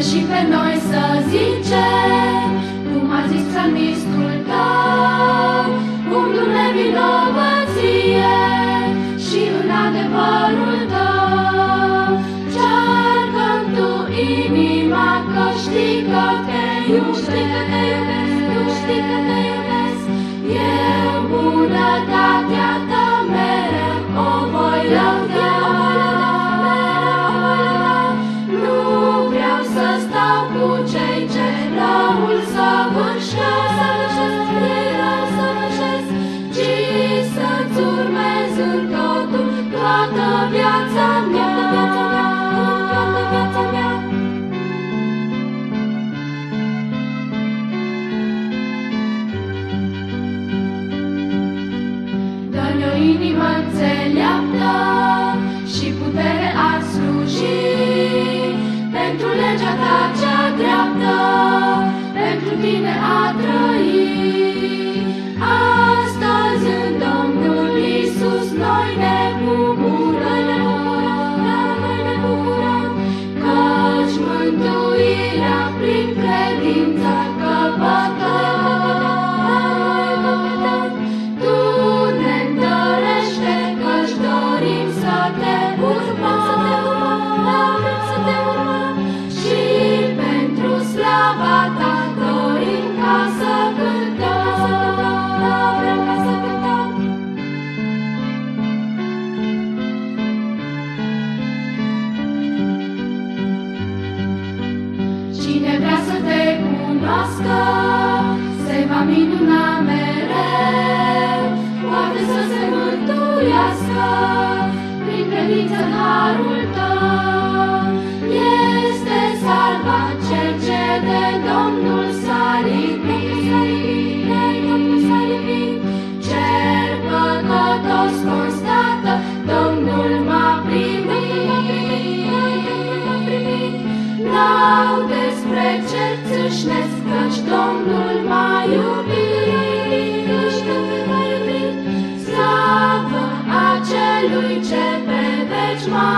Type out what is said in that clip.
pe noi să zicem, cum a zis psalmistul tău, umblu nevinovăție și în adevărul tău. Cearcă-mi tu inima că știi că te iubesc, știi că te iubesc, tu știi că te iubesc. Inimă înțeleaptă și putere a sluji pentru legea ta cea dreaptă, pentru tine a cunoască, se va minuna mereu, poate să se mântuiască prin credință în harul cer țâșnesc, căci Domnul m-a iubit, căci Domnul m-a iubit. Slavă acelui ce pe veci m-a